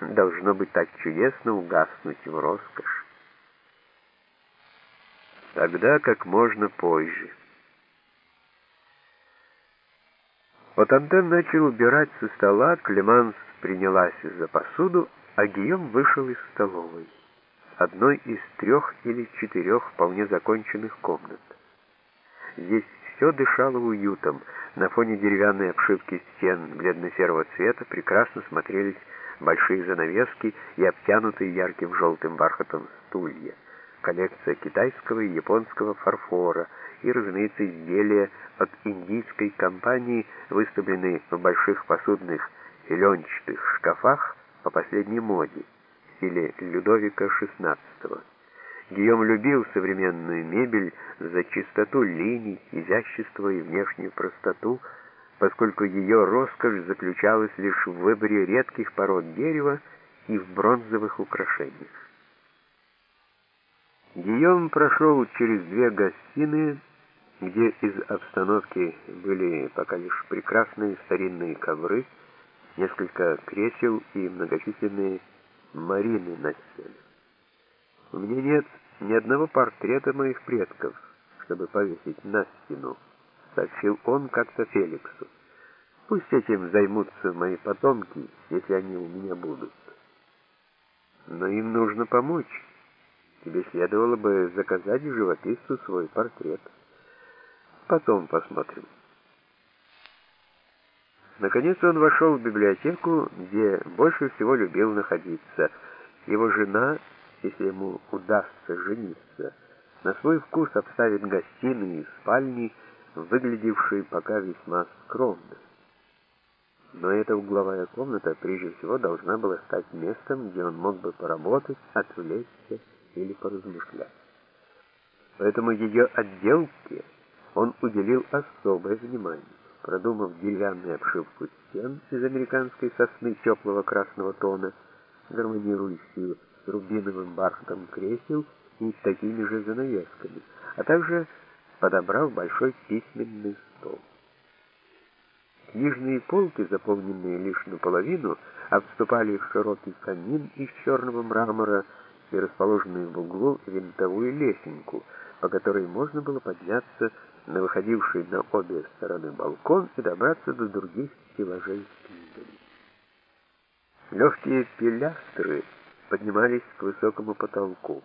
должно быть так чудесно угаснуть в роскошь. Тогда как можно позже. Вот Антен начал убирать со стола, Клеманс принялась за посуду, а Гийом вышел из столовой, одной из трех или четырех вполне законченных комнат. Здесь все дышало уютом. На фоне деревянной обшивки стен бледно-серого цвета прекрасно смотрелись большие занавески и обтянутые ярким желтым бархатом стулья коллекция китайского и японского фарфора и, разумеется, изделия от индийской компании, выставленные в больших посудных ленчатых шкафах по последней моде в стиле Людовика XVI. Гийом любил современную мебель за чистоту линий, изящество и внешнюю простоту, поскольку ее роскошь заключалась лишь в выборе редких пород дерева и в бронзовых украшениях. Гийом прошел через две гостиные, где из обстановки были пока лишь прекрасные старинные ковры, несколько кресел и многочисленные марины на стенах. У меня нет ни одного портрета моих предков, чтобы повесить на стену, сообщил он как-то Феликсу. Пусть этим займутся мои потомки, если они у меня будут. Но им нужно помочь. Тебе следовало бы заказать живописцу свой портрет. Потом посмотрим. Наконец он вошел в библиотеку, где больше всего любил находиться. Его жена, если ему удастся жениться, на свой вкус обставит гостиные и спальни, выглядевшие пока весьма скромно. Но эта угловая комната прежде всего должна была стать местом, где он мог бы поработать, отвлечься или поразмышлять. Поэтому ее отделке он уделил особое внимание. Продумав деревянную обшивку стен из американской сосны теплого красного тона, гармонирующую с рубиновым бархатом кресел и такими же занавесками, а также подобрал большой письменный стол. Книжные полки, заполненные лишь наполовину, обступали широкий камин из черного мрамора, и расположенную в углу винтовую лесенку, по которой можно было подняться на выходивший на обе стороны балкон и добраться до других стеллажей с книгами. Легкие пилястры поднимались к высокому потолку.